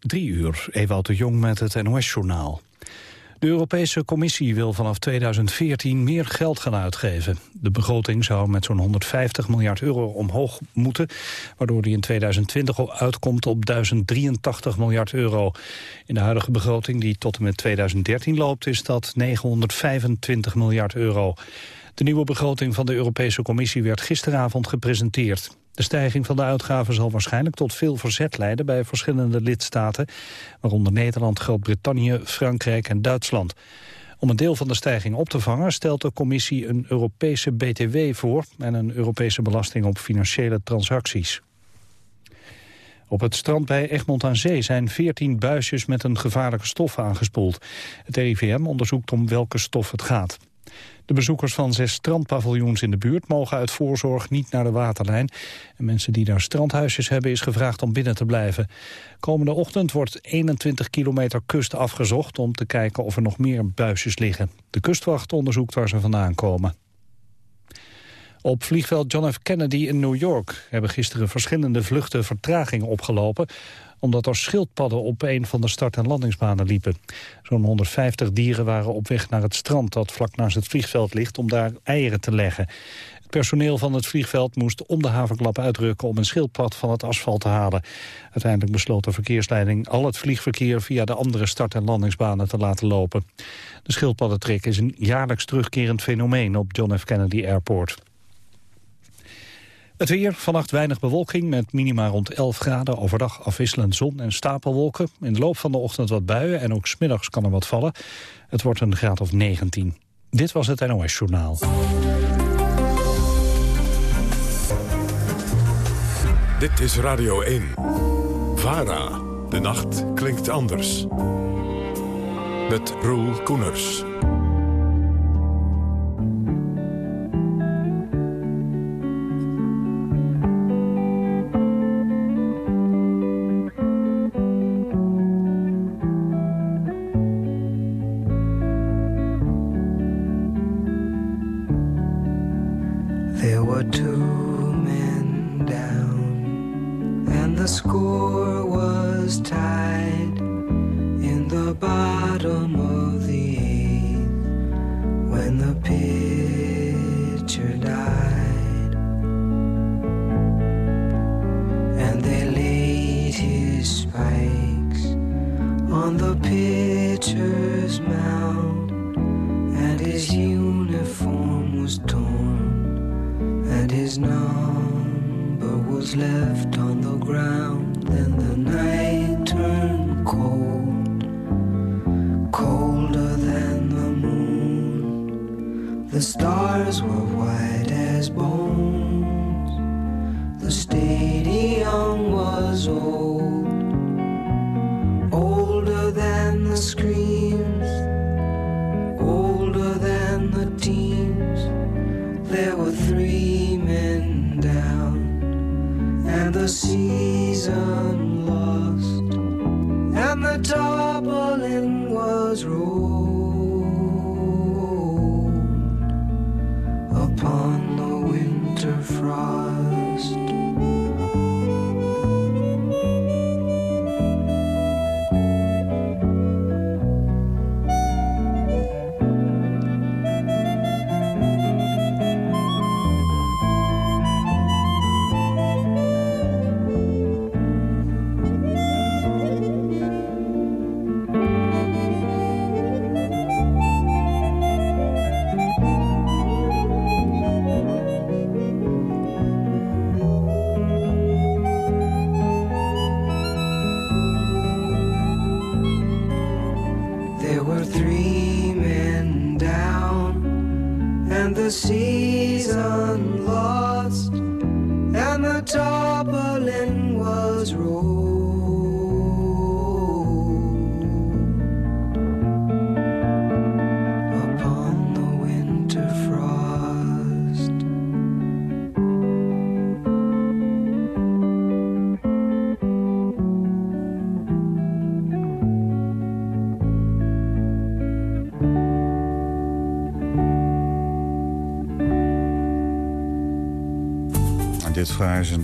Drie uur, Ewout de Jong met het NOS-journaal. De Europese Commissie wil vanaf 2014 meer geld gaan uitgeven. De begroting zou met zo'n 150 miljard euro omhoog moeten... waardoor die in 2020 al uitkomt op 1083 miljard euro. In de huidige begroting, die tot en met 2013 loopt... is dat 925 miljard euro. De nieuwe begroting van de Europese Commissie werd gisteravond gepresenteerd. De stijging van de uitgaven zal waarschijnlijk tot veel verzet leiden bij verschillende lidstaten, waaronder Nederland, Groot-Brittannië, Frankrijk en Duitsland. Om een deel van de stijging op te vangen stelt de commissie een Europese BTW voor en een Europese belasting op financiële transacties. Op het strand bij Egmond aan Zee zijn 14 buisjes met een gevaarlijke stof aangespoeld. Het RIVM onderzoekt om welke stof het gaat. De bezoekers van zes strandpaviljoens in de buurt mogen uit voorzorg niet naar de waterlijn. En mensen die daar strandhuisjes hebben is gevraagd om binnen te blijven. Komende ochtend wordt 21 kilometer kust afgezocht om te kijken of er nog meer buisjes liggen. De kustwacht onderzoekt waar ze vandaan komen. Op vliegveld John F. Kennedy in New York hebben gisteren verschillende vluchten vertraging opgelopen omdat er schildpadden op een van de start- en landingsbanen liepen. Zo'n 150 dieren waren op weg naar het strand dat vlak naast het vliegveld ligt om daar eieren te leggen. Het personeel van het vliegveld moest om de havenklap uitrukken om een schildpad van het asfalt te halen. Uiteindelijk besloot de verkeersleiding al het vliegverkeer via de andere start- en landingsbanen te laten lopen. De schildpaddentrek is een jaarlijks terugkerend fenomeen op John F. Kennedy Airport. Het weer, vannacht weinig bewolking met minima rond 11 graden. Overdag afwisselend zon en stapelwolken. In de loop van de ochtend wat buien en ook smiddags kan er wat vallen. Het wordt een graad of 19. Dit was het NOS Journaal. Dit is Radio 1. VARA. De nacht klinkt anders. Met Roel Koeners.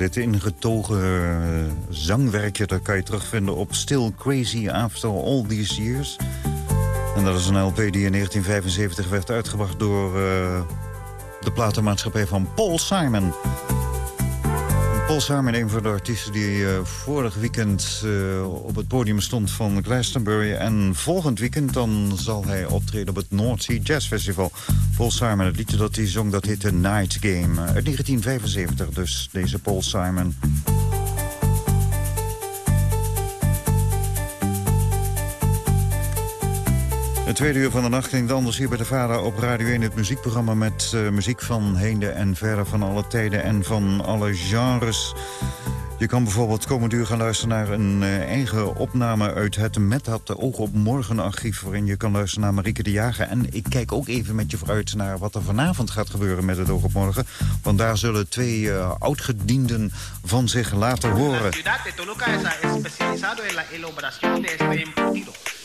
Dit ingetogen uh, zangwerkje dat kan je terugvinden op Still Crazy After All These Years. En dat is een LP die in 1975 werd uitgebracht door uh, de platenmaatschappij van Paul Simon. Paul Simon, een van de artiesten die uh, vorig weekend op het podium stond van Glastonbury. En volgend weekend dan zal hij optreden op het North Sea Jazz Festival. Paul Simon, het liedje dat hij zong, dat heet The Night Game. Uit 1975 dus, deze Paul Simon. Het tweede uur van de nacht klinkt anders hier bij de Vader op Radio 1. Het muziekprogramma met uh, muziek van heende en verre van alle tijden en van alle genres. Je kan bijvoorbeeld komend uur gaan luisteren naar een uh, eigen opname uit het Met had Oog op Morgen archief... waarin je kan luisteren naar Marieke de Jager. En ik kijk ook even met je vooruit naar wat er vanavond gaat gebeuren met het Oog op Morgen. Want daar zullen twee uh, oudgedienden van zich laten horen.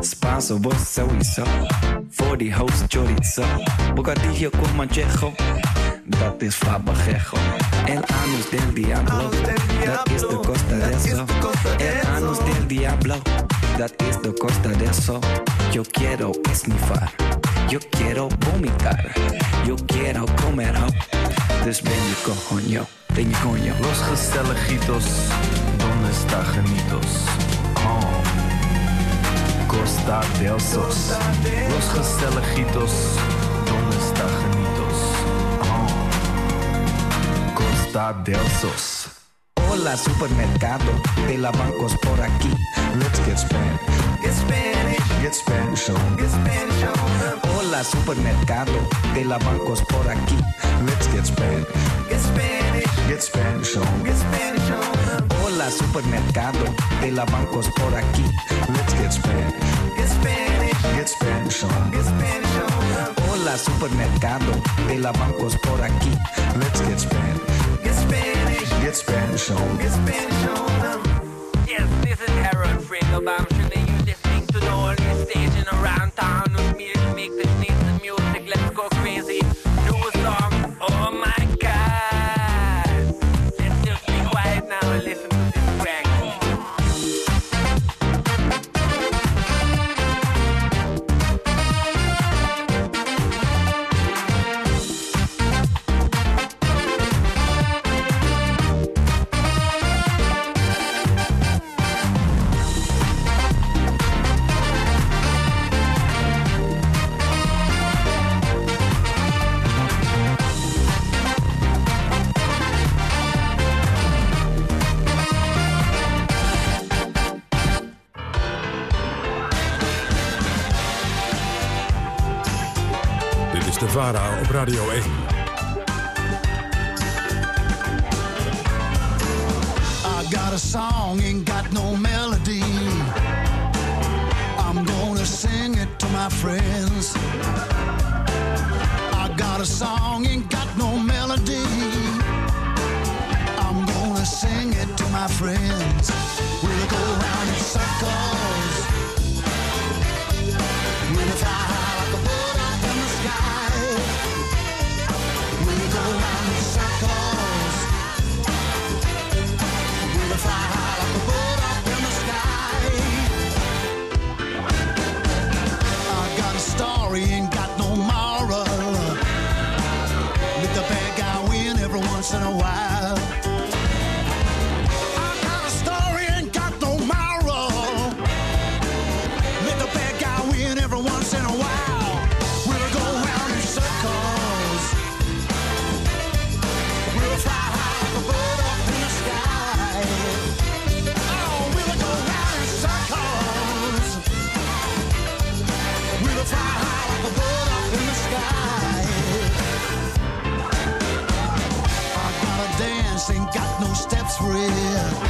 Spanso. Voor die host chorizo. Bocadillo con manchejo. Dat is fabajejo. El anus del diablo. Dat is de costa de eso. El anus del diablo. Dat is de costa de eso. Yo quiero esnifar. Yo quiero vomitar. Yo quiero comer ho. Dus ben je coño. Ben je coño. Los gezelligitos. Donde está genitos? Costa del Sos. Los gezelligitos. Donde está genitos? Oh. Costa del Sos. Hola, supermercado de la bancos por aquí. Let's get Spanish. Get Spanish. Get Spanish on. Get Spanish on. Hola, supermercado de la bancos por aquí. Let's get Spanish. Get Spanish. Get Spanish on. Get Spanish on. Hola, supermercado de la bancos por aquí. Let's get Spanish. Get Spanish. Get Spanish on. Get Spanish on. Hola, supermercado de la bancos por aquí. Let's get Spanish. Get Spanish. Get Spanish on. Get Spanish on. Yes, this is Harold. Should they use this thing to all this staging around town VARA op Radio 1. I got a song, ain't got no melody. I'm gonna sing it to my friends. I got a song, ain't got no melody. I'm gonna sing it to my friends. Yeah.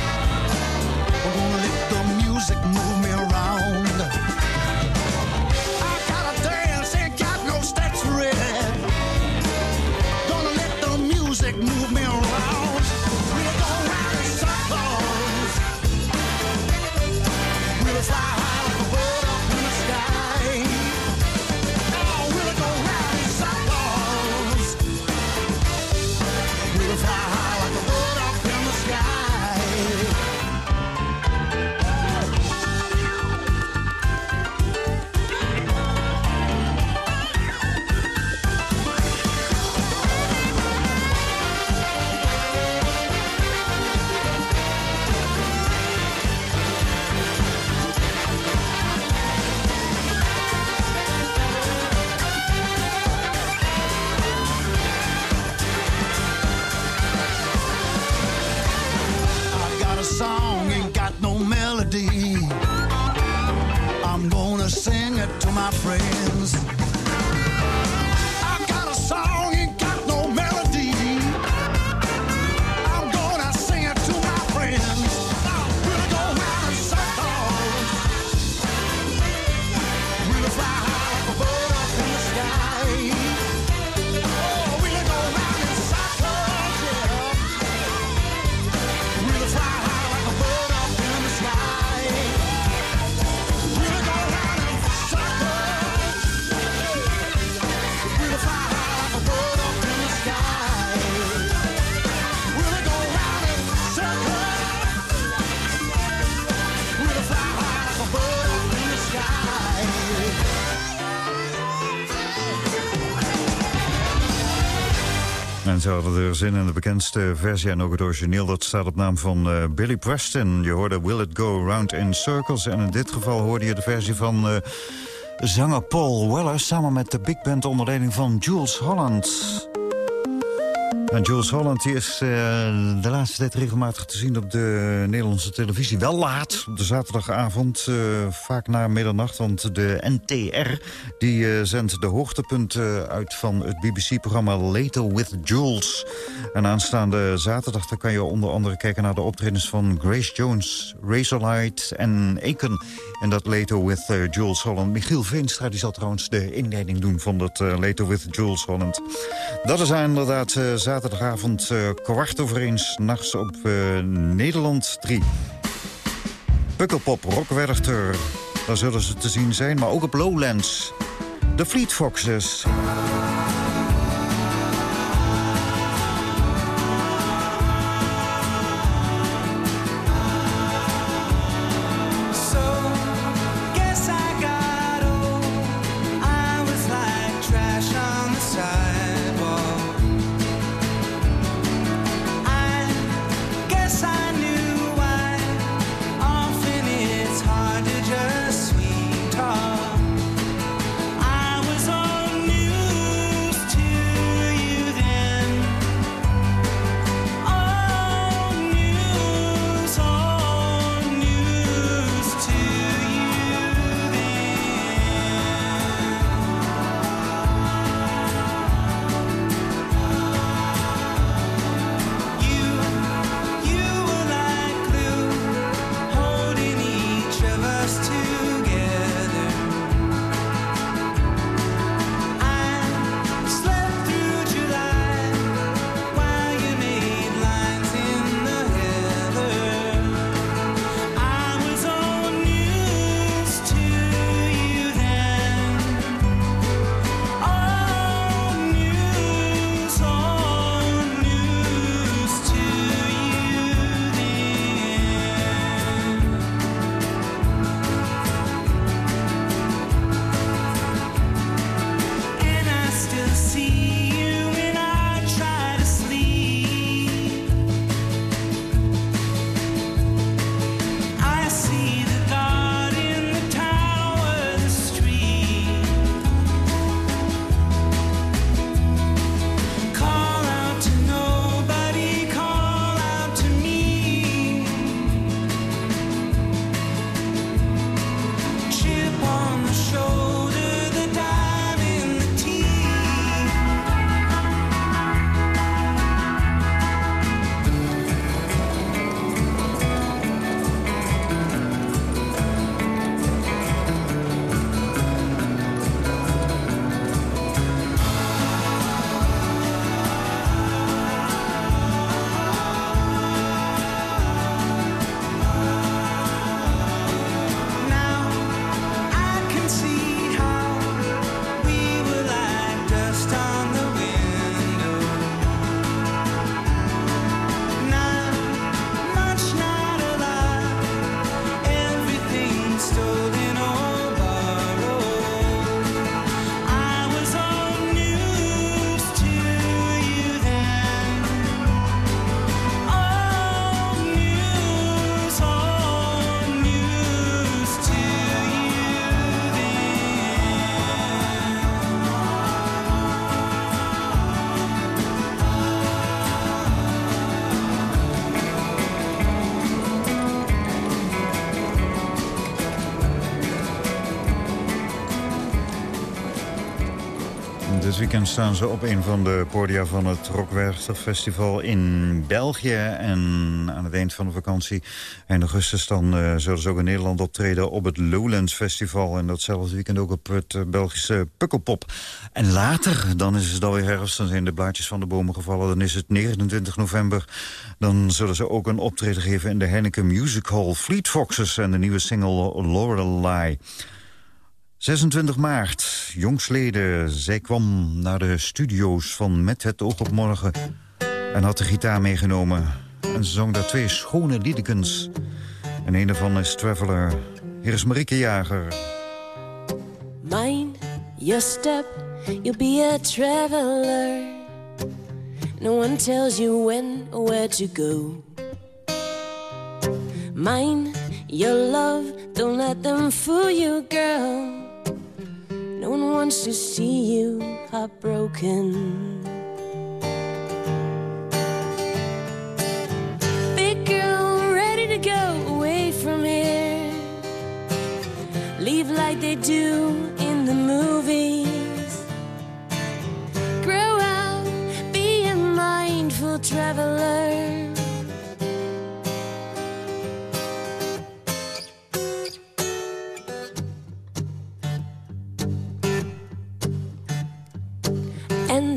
Ze hadden er zin in de bekendste versie en ook het origineel. Dat staat op naam van eh, Billy Preston. Je hoorde Will It Go Round in Circles. En in dit geval hoorde je de versie van eh, zanger Paul Weller... samen met de big band onder leiding van Jules Holland. Jules Holland is eh, de laatste tijd regelmatig te zien op de Nederlandse televisie. Wel laat, op de zaterdagavond, eh, vaak na middernacht. Want de NTR die, eh, zendt de hoogtepunten uit van het BBC-programma Later with Jules. En aanstaande zaterdag dan kan je onder andere kijken naar de optredens van Grace Jones, Razorlight en Aiken. En dat Later with Jules Holland. Michiel Veenstra die zal trouwens de inleiding doen van dat Later with Jules Holland. Dat is inderdaad eh, zaterdagavond eh, kwart over één nachts op eh, Nederland 3. Pukkelpop, Rock Werchter, daar zullen ze te zien zijn. Maar ook op Lowlands. De Fleet Foxes. Dit weekend staan ze op een van de podia van het Rockwerchter in België. En aan het eind van de vakantie, eind augustus, dan eh, zullen ze ook in Nederland optreden op het Lowlands Festival. En datzelfde weekend ook op het eh, Belgische Pukkelpop. En later, dan is het alweer herfst, dan zijn de blaadjes van de bomen gevallen. Dan is het 29 november. Dan zullen ze ook een optreden geven in de Heineken Music Hall Fleet Foxes en de nieuwe single Lorelei. 26 maart, jongsleden. Zij kwam naar de studio's van Met het oog op morgen... en had de gitaar meegenomen. En ze zong daar twee schone liedekens. En een daarvan is Traveler. Hier is Marieke Jager. Mind your step, you'll be a traveler. No one tells you when or where to go. Mind your love, don't let them fool you, girl. No one wants to see you heartbroken. Big girl, ready to go away from here. Leave like they do in the movies. Grow up, be a mindful traveler.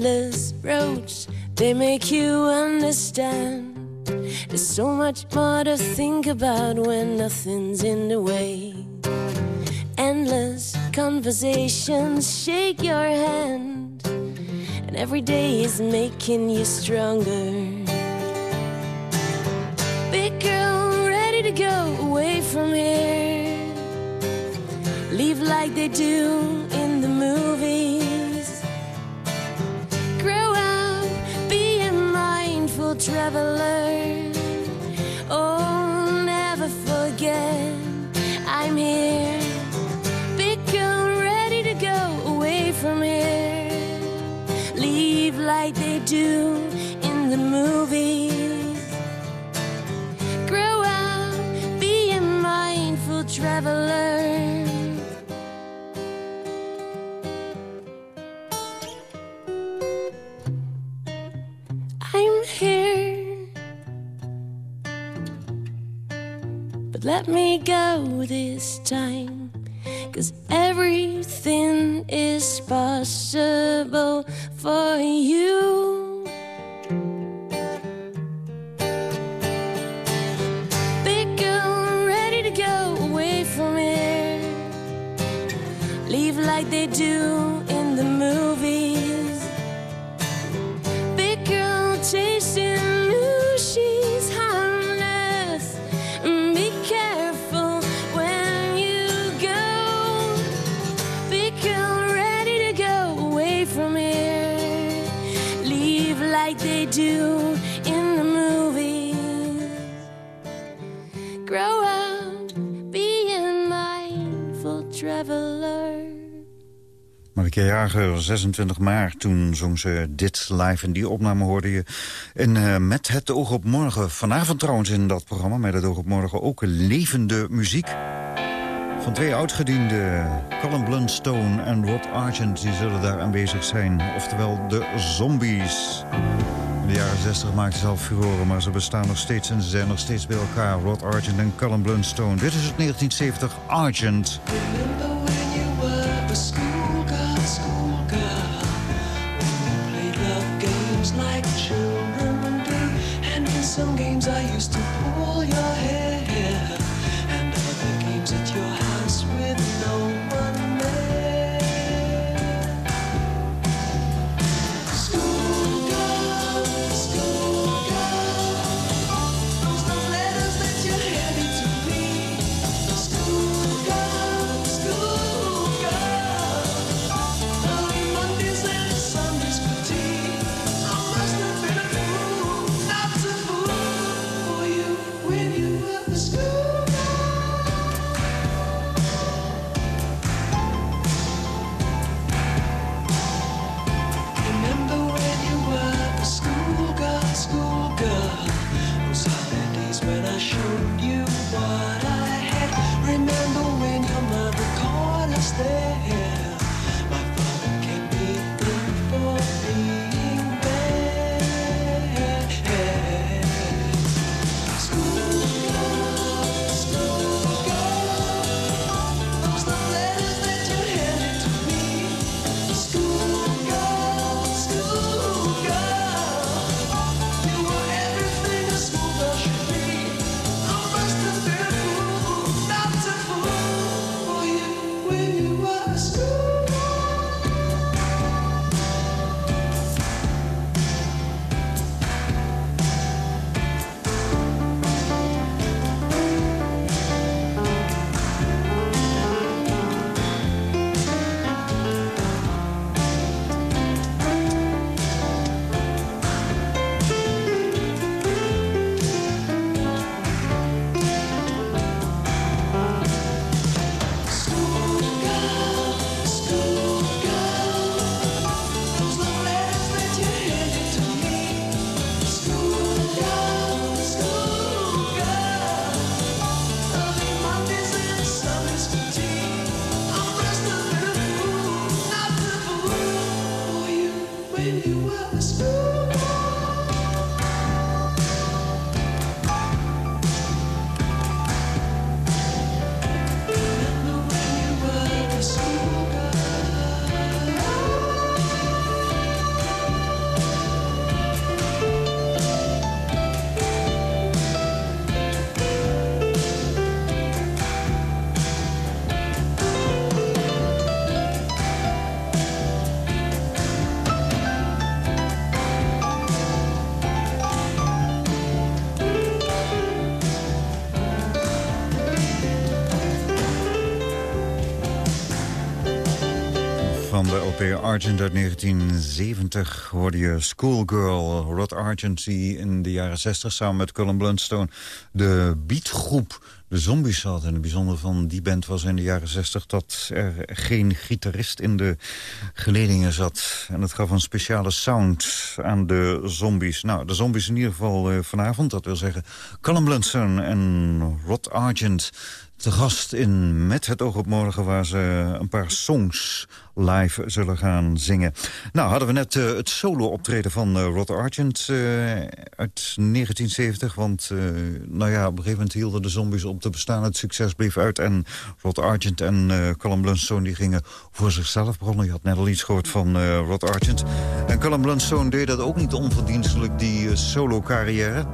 Endless roads, they make you understand. There's so much more to think about when nothing's in the way. Endless conversations shake your hand, and every day is making you stronger. Big girl, ready to go away from here. Leave like they do traveler. Oh, never forget I'm here. Girl, ready to go away from here. Leave like they do let me go this time. Cause everything is possible for you. Big girl, ready to go away from here. Leave like they do Marieke Jager, 26 maart, toen zong ze dit live. En die opname hoorde je in, eh, met het oog op morgen. Vanavond trouwens in dat programma, met het oog op morgen... ook levende muziek van twee oudgedienden. Colin Blunstone en Rod Argent, die zullen daar aanwezig zijn. Oftewel de zombies. In de jaren 60 maakten ze al furoren, maar ze bestaan nog steeds... en ze zijn nog steeds bij elkaar, Rod Argent en Colin Blunstone. Dit is het 1970 Argent. Argent uit 1970 hoorde je Schoolgirl. Rod Argent die in de jaren 60 samen met Colin Blunstone de beatgroep de Zombies had. En het bijzondere van die band was in de jaren 60 dat er geen gitarist in de geledingen zat. En dat gaf een speciale sound aan de Zombies. Nou, de Zombies in ieder geval eh, vanavond. Dat wil zeggen Colin Blunstone en Rod Argent te gast in Met het oog op morgen... waar ze een paar songs live zullen gaan zingen. Nou, hadden we net uh, het solo-optreden van uh, Rod Argent uh, uit 1970. Want, nou ja, op een gegeven moment hielden de zombies op te bestaan. Het succes bleef uit en Rod Argent en Colin Blunstone... die gingen voor zichzelf begonnen. Je had net al iets gehoord van Rod Argent. En Colin Blunstone deed dat ook niet onverdienstelijk, die solo-carrière...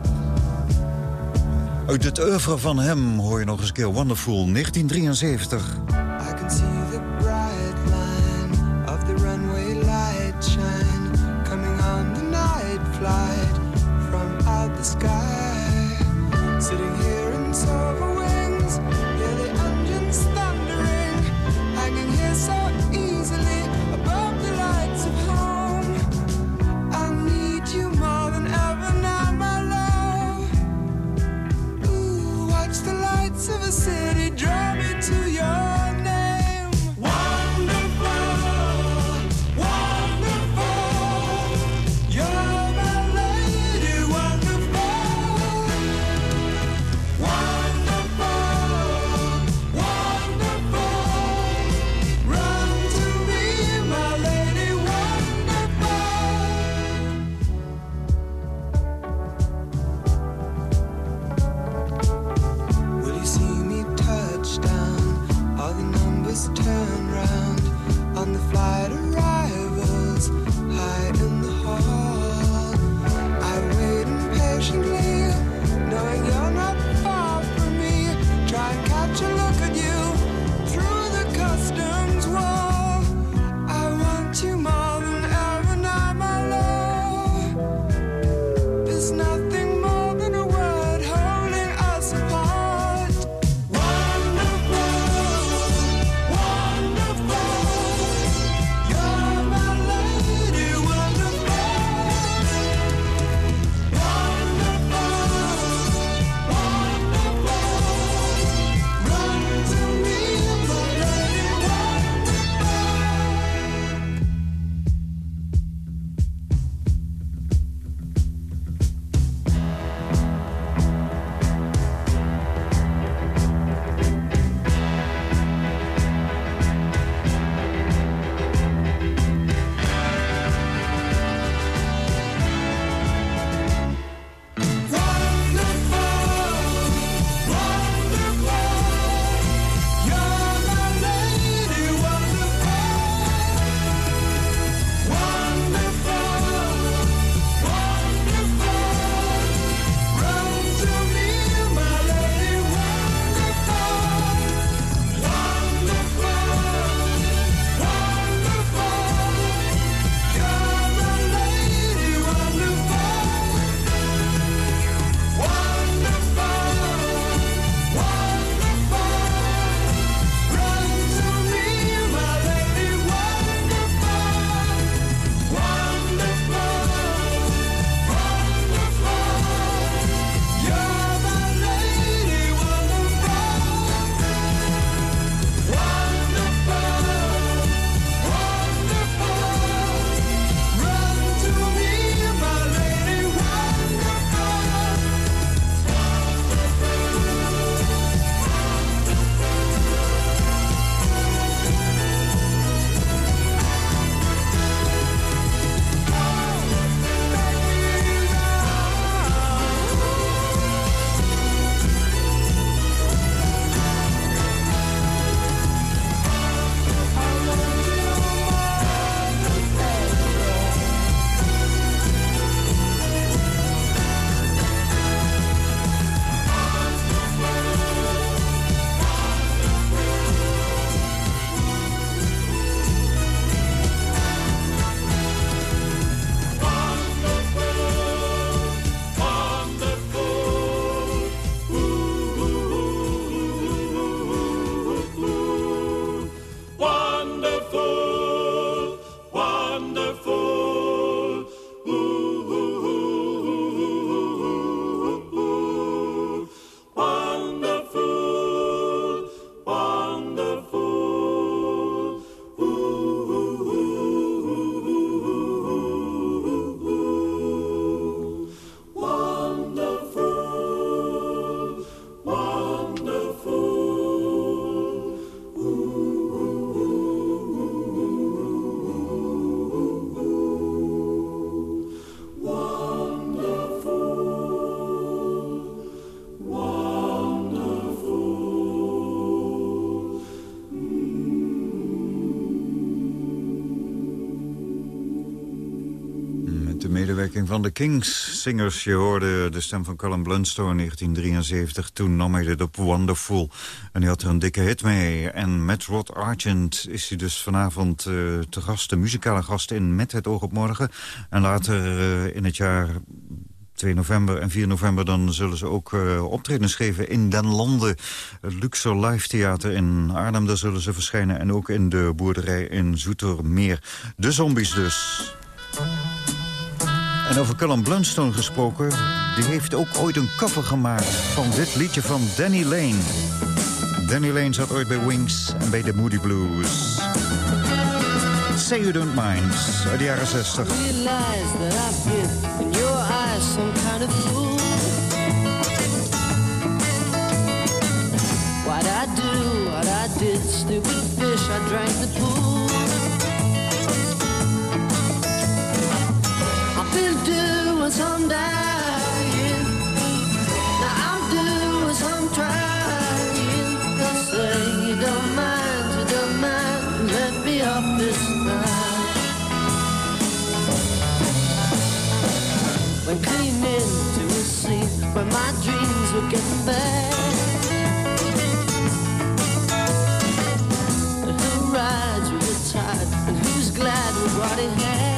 Uit het oeuvre van hem hoor je nog eens een keer Wonderful, 1973. I can see the bright line of the runway light shine coming on the night flight from out the sky. Van de Kings Singers. Je hoorde de stem van Colin Blunstone in 1973. Toen nam hij dit op Wonderful. En hij had er een dikke hit mee. En met Rod Argent is hij dus vanavond uh, te gast, de muzikale gast in Met het oog op morgen. En later uh, in het jaar 2 november en 4 november... dan zullen ze ook uh, optredens geven in Den Landen. Het Luxor Live Theater in Arnhem, daar zullen ze verschijnen. En ook in de boerderij in Zoetermeer. De zombies dus. En over Cullen Blunstone gesproken... die heeft ook ooit een cover gemaakt van dit liedje van Danny Lane. Danny Lane zat ooit bij Wings en bij de Moody Blues. Say You Don't Mind, uit de jaren 60. Realize that I've been in your eyes some kind of fool. What I do, what I did, stupid fish, I drank the pool. Some dying. Now some trying. Say you don't mind, you don't mind, let me this. When a my dreams. And who rides with the tide and who's glad with what he has.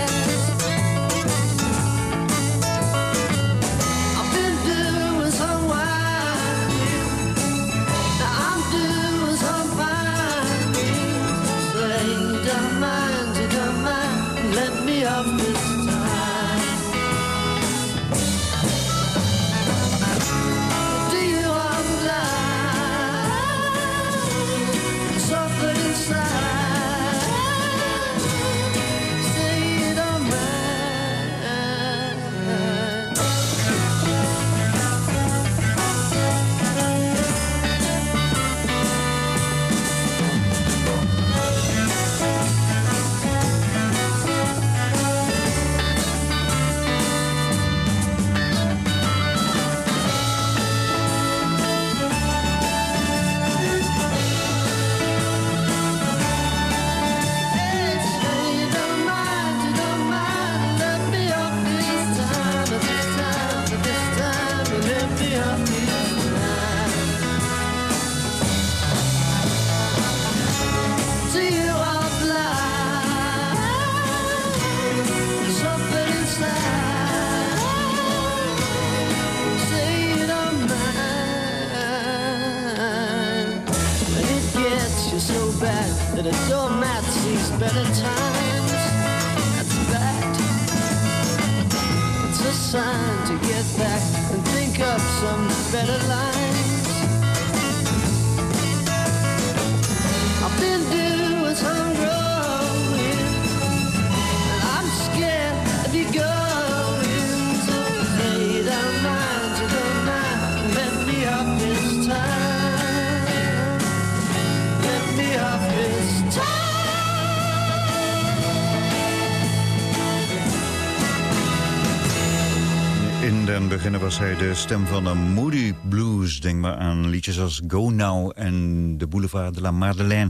Was hij de stem van de Moody Blues. Denk maar aan liedjes als Go Now en de Boulevard de la Madeleine.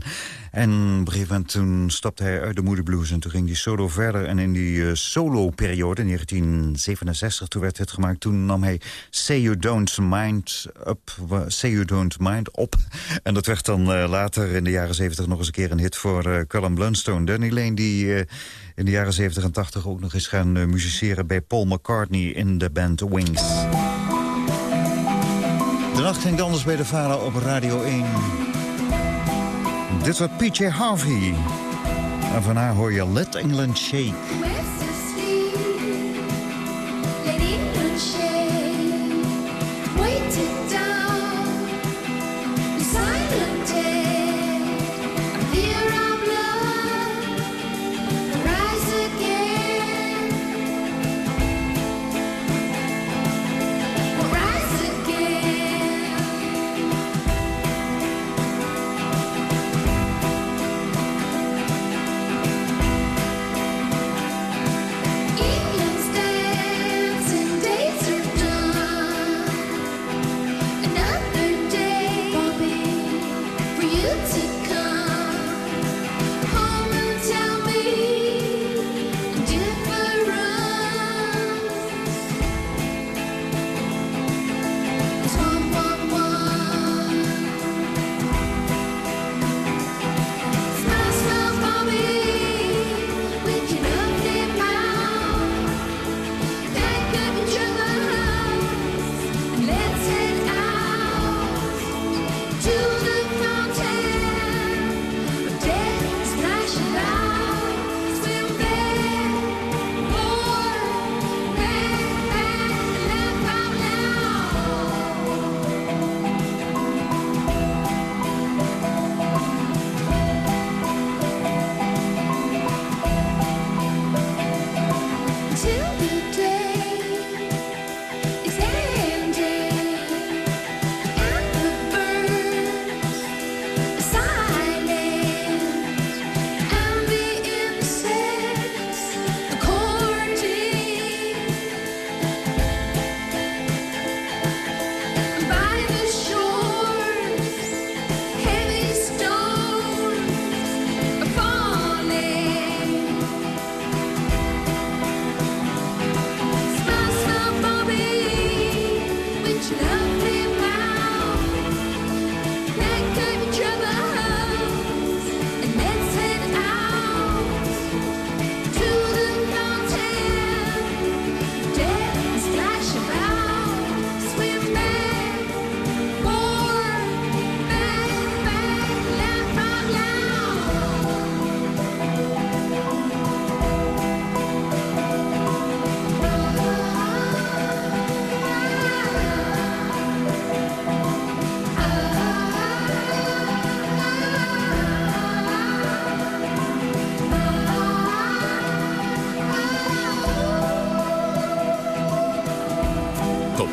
En op een gegeven moment stapte hij uit de Moody Blues... en toen ging hij solo verder. En in die eh, solo-periode, in 1967, toen werd het gemaakt... toen nam hij Say You Don't Mind Up, Say You Don't Mind op. En dat werd dan eh, later in de jaren 70 nog eens een keer een hit voor uh, Cullen Blunstone. Danny Lane die... eh, in de jaren 70 en 80 ook nog eens gaan uh, musiceren bij Paul McCartney in de band Wings. De nacht ging anders bij de vader op Radio 1. Dit was PJ Harvey. En van haar hoor je Let England Shake.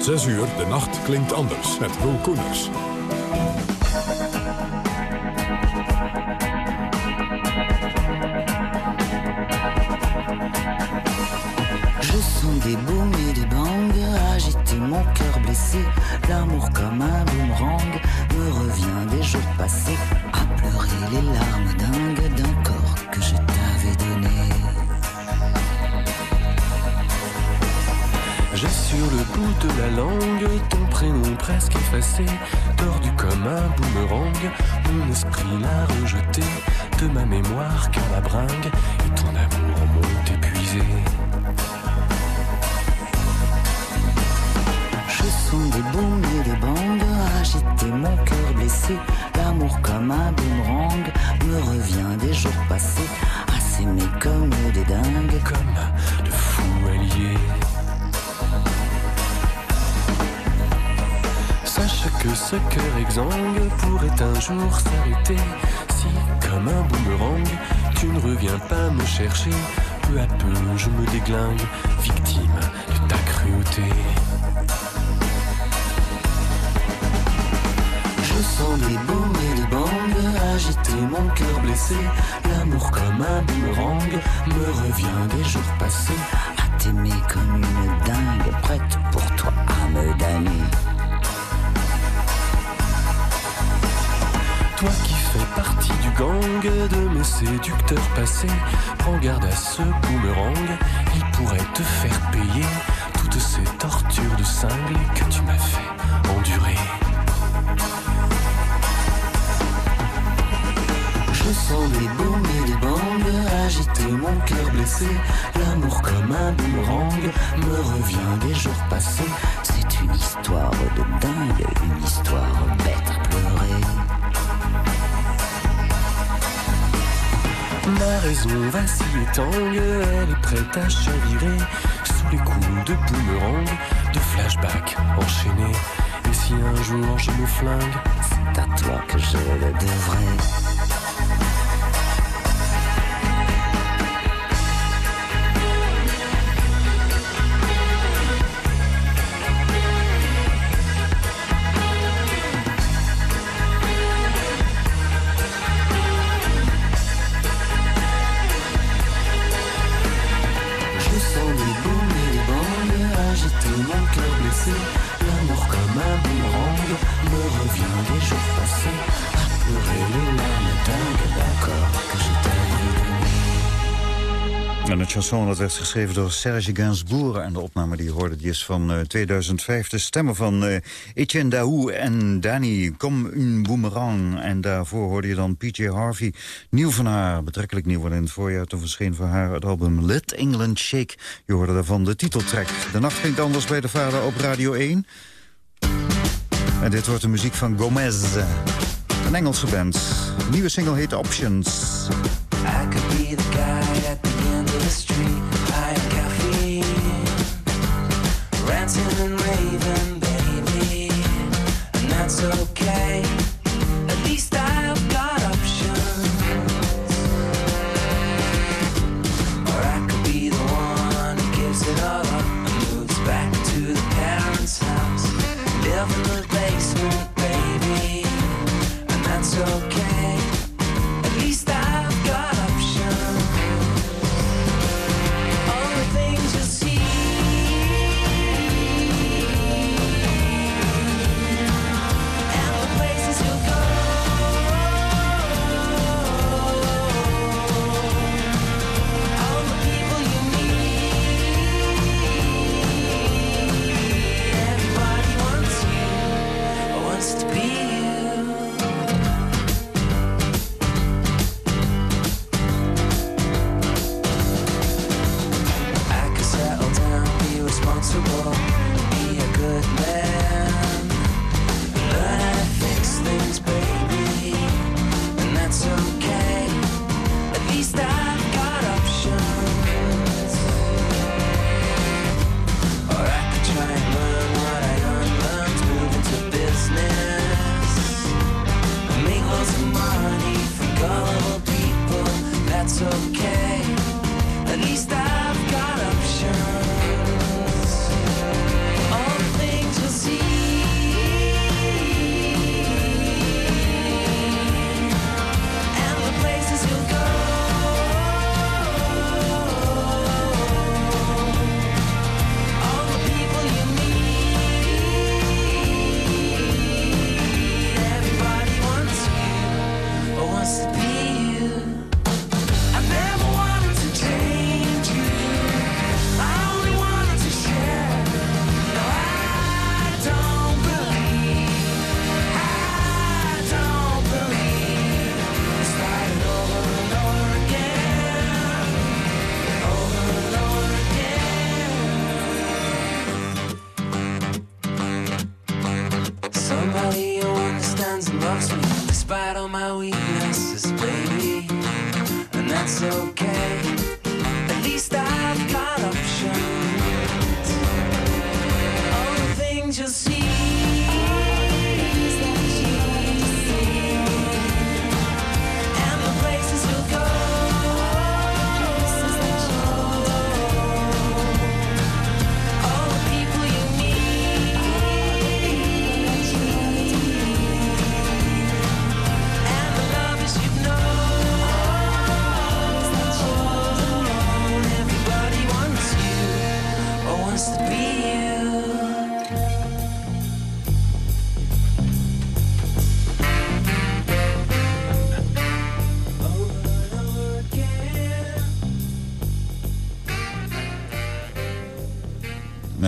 6 uur, de nacht klinkt anders met Roel Koeners. De ma mémoire car la bringue et ton amour m'ont épuisé. Je sens des booms et des bangs agiter mon cœur blessé. L'amour comme un boomerang me revient des jours passés à s'aimer comme des dingues. Comme de fous alliés. Sache que ce cœur exsangue pourrait un jour s'arrêter si, un boomerang, tu ne reviens pas me chercher. Peu à peu, je me déglingue, victime de ta cruauté. Je sens des booms et des bangs agiter mon cœur blessé. L'amour comme un boomerang me revient des jours passés. À t'aimer comme une dingue, prête pour toi à me damner. Toi qui fais partie du gang de mes séducteurs passés, prends garde à ce boomerang, il pourrait te faire payer toutes ces tortures de cingle que tu m'as fait endurer. Je sens des booms et des bangs agiter mon cœur blessé. L'amour comme un boomerang me revient des jours passés. C'est une histoire de dingue, une histoire bête à pleurer. Ma raison vacille et elle est prête à chavirer sous les coups de boomerang, de flashback enchaînés. Et si un jour je me flingue, C'est à toi que je le devrais. Chanson dat werd geschreven door Serge Gainsbourg... en de opname die je hoorde die is van eh, 2005. De stemmen van eh, Etienne Daou en Danny Comme une boomerang. En daarvoor hoorde je dan PJ Harvey. Nieuw van haar, betrekkelijk nieuw. Want in het voorjaar toen verscheen voor haar het album Let England Shake. Je hoorde daarvan de titeltrack. De nacht ging anders bij de vader op Radio 1. En dit wordt de muziek van Gomez. Een Engelse band. Nieuwe single heet Options. I could be the guy It's okay.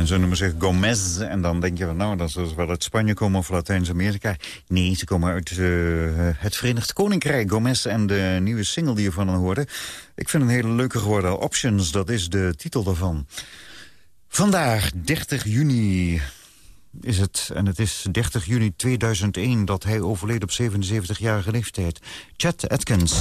En ze noemen zich Gomez. En dan denk je van, nou, dat ze wel uit Spanje komen of Latijns-Amerika. Nee, ze komen uit eh, het Verenigd Koninkrijk. Gomez en de nieuwe single die je van hen hoorde. Ik vind een hele leuke geworden. Options, dat is de titel daarvan. Vandaag, 30 juni is het. En het is 30 juni 2001 dat hij overleed op 77-jarige leeftijd. Chet Atkins.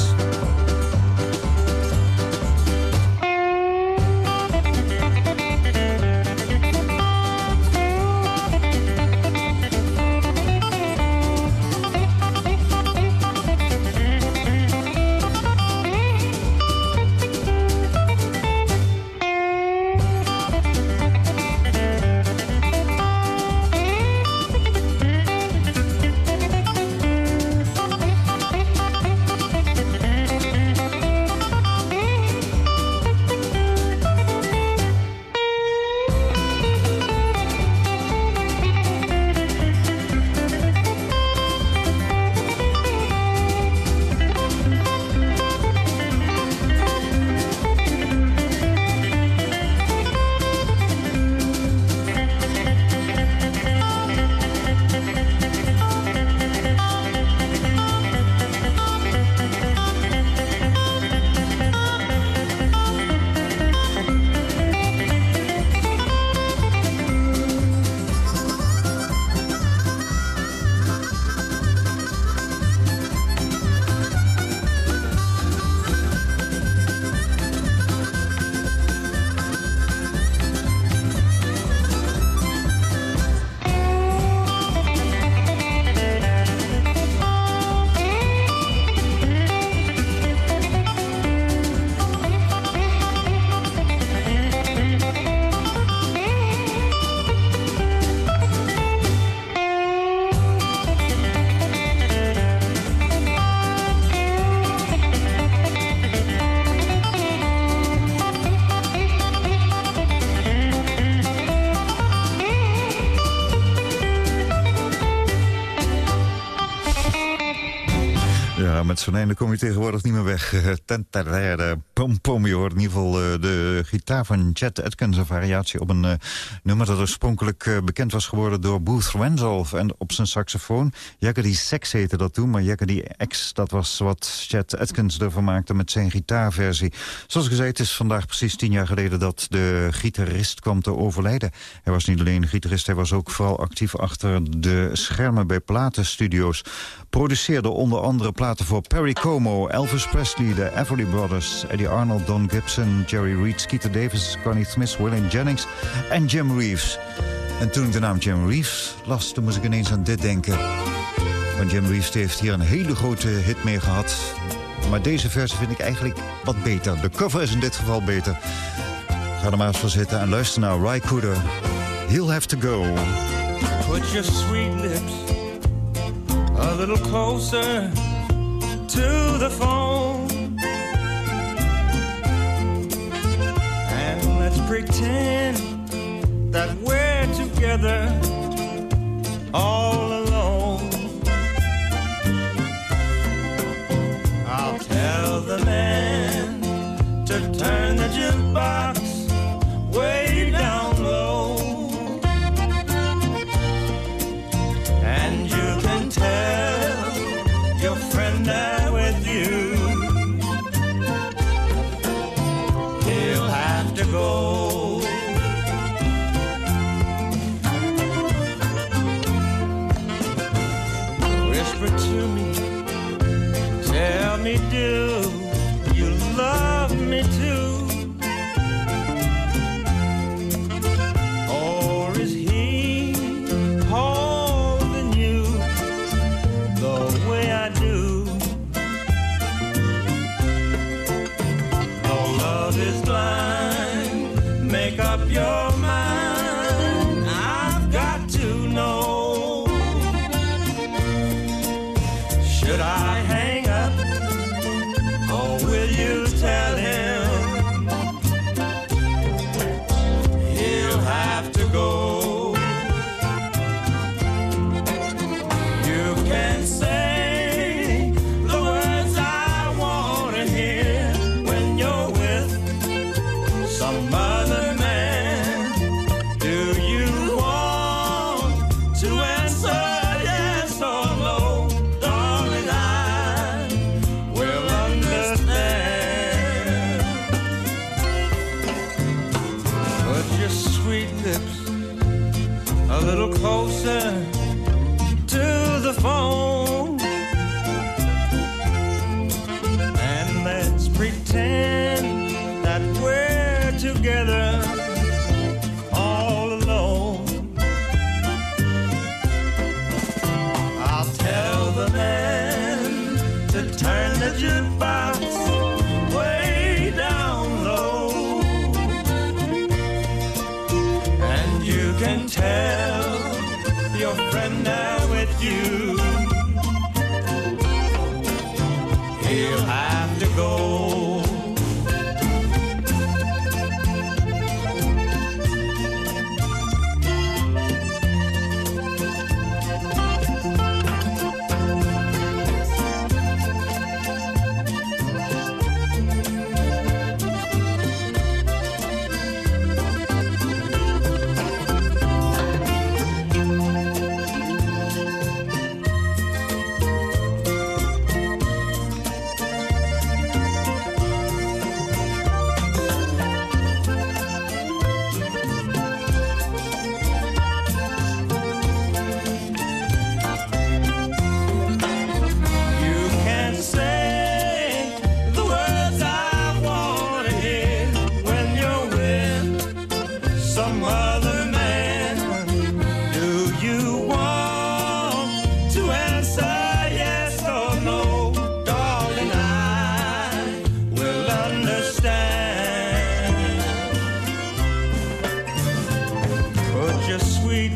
Einde kom je tegenwoordig niet meer weg. Eh, pom pom. Je hoort in ieder geval eh, de gitaar van Chet Atkins. Een variatie op een uh, nummer dat oorspronkelijk uh, bekend was geworden door Booth Randolph. En op zijn saxofoon. Jaggedy Sex heette dat toen. Maar Jaggedy X, dat was wat Chet Atkins ervan maakte met zijn gitaarversie. Zoals gezegd, het is vandaag precies tien jaar geleden dat de gitarist kwam te overlijden. Hij was niet alleen gitarist, hij was ook vooral actief achter de schermen bij platenstudio's. Produceerde onder andere platen voor Perry Como, Elvis Presley, de Everly Brothers, Eddie Arnold, Don Gibson, Jerry Reed, Skeeter Davis, Connie Smith, William Jennings en Jim Reeves. En toen ik de naam Jim Reeves las, toen moest ik ineens aan dit denken. Want Jim Reeves heeft hier een hele grote hit mee gehad. Maar deze versie vind ik eigenlijk wat beter. De cover is in dit geval beter. Ga er maar eens voor zitten en luister naar Ry Cooder. He'll have to go. Put your sweet lips a little closer to the phone. And let's pretend that we're together all alone. closer.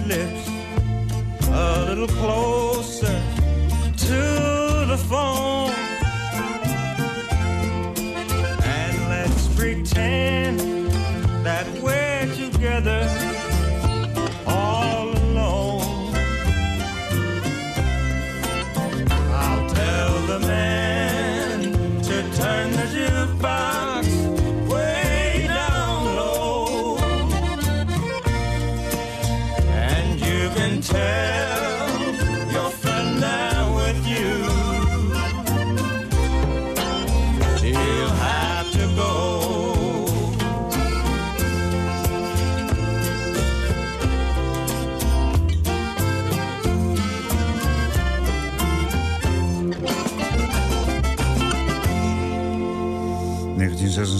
Lips a little closer to the phone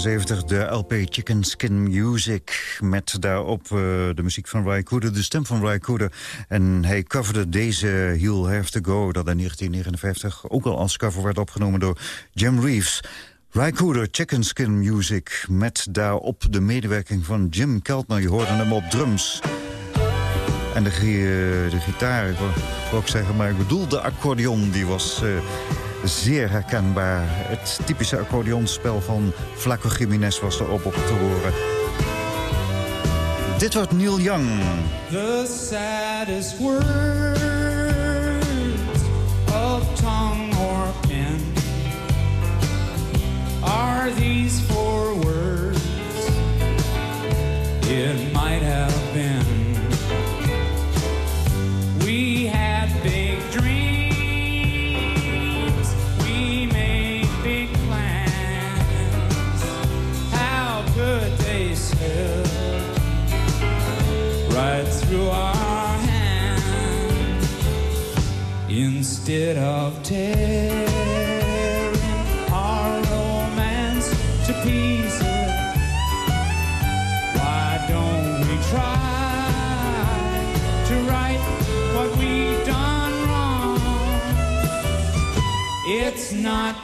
1976 de LP Chicken Skin Music. Met daarop eh, de muziek van Ry Cooder, de stem van Ry Cooder. En hij coverde deze He'll Have To Go... dat in 1959 ook al als cover werd opgenomen door Jim Reeves. Ry Cooder, Chicken Skin Music. Met daarop de medewerking van Jim Keltner. Je hoorde hem op drums. En de, gi- de gitaar, ik wou ook zeggen, maar ik bedoel de accordeon... die was... eh, zeer herkenbaar. Het typische accordeonspel van Flaco Jiménez was erop op te horen. Dit wordt Neil Young. The saddest words of tongue or pen are these four words. It might have right through our hands instead of tearing our romance to pieces. Why don't we try to right what we've done wrong? It's not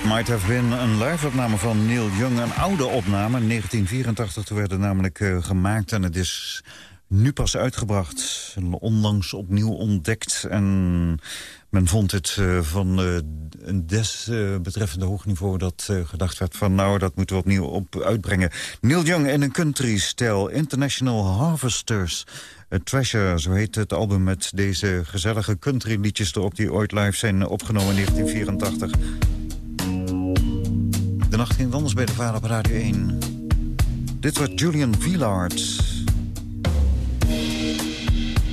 It Might Have Been een live-opname van Neil Young. Een oude opname, 1984. Toen werd het namelijk eh, gemaakt en het is nu pas uitgebracht. Onlangs opnieuw ontdekt. En men vond het eh, van eh, een desbetreffende hoog niveau... dat gedacht werd van nou, dat moeten we opnieuw op uitbrengen. Neil Young in een country-stijl. International Harvesters. A Treasure, zo heet het album met deze gezellige country-liedjes erop... die ooit live zijn opgenomen in 1984. De nacht ging anders bij de vader op Radio 1. Dit was Julian Villard.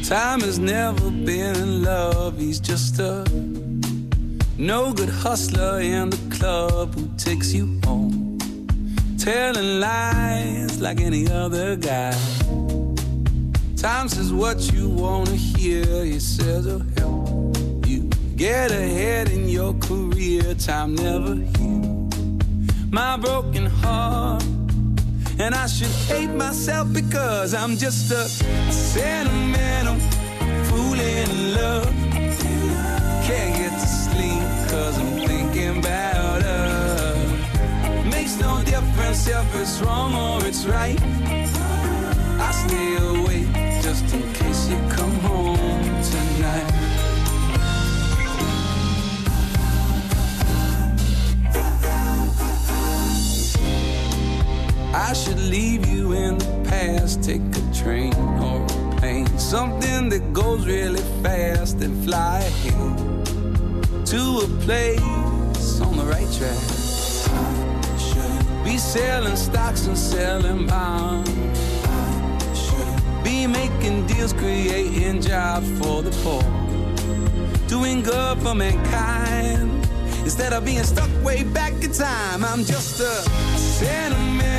Time has never been in love. He's just a no good hustler in the club who takes you home. Telling lies like any other guy. Time says what you wanna hear. He says it'll help you get ahead in your career. Time never healed my broken heart. And I should hate myself because I'm just a sentimental fool in love. Can't get to sleep cause I'm thinking about her. Makes no difference if it's wrong or it's right. I stay awake just in case I should leave you in the past, take a train or a plane, something that goes really fast and fly ahead to a place on the right track. Should be selling stocks and selling bonds. Should be making deals, creating jobs for the poor, doing good for mankind. Instead of being stuck way back in time, I'm just a sentimental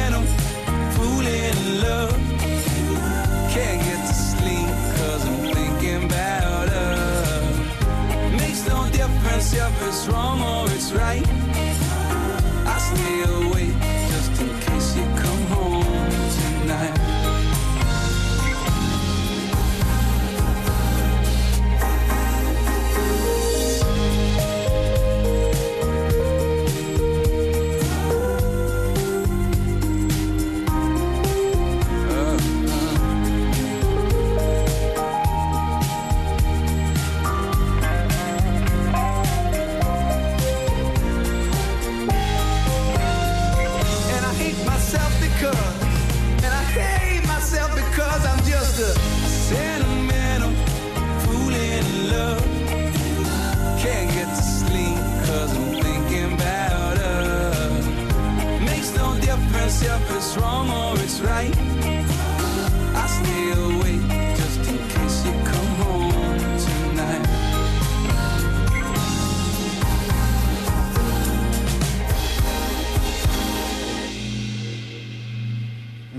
it's wrong or it's right. I stay awake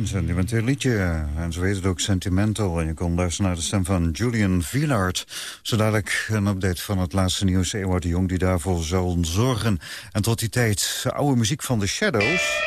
sentimenteel liedje. En zo heet het ook Sentimental. En je kon luisteren naar de stem van Julian Villard. Zo dadelijk een update van het laatste nieuws. Ewout de Jong die daarvoor zal zorgen. En tot die tijd oude muziek van The Shadows.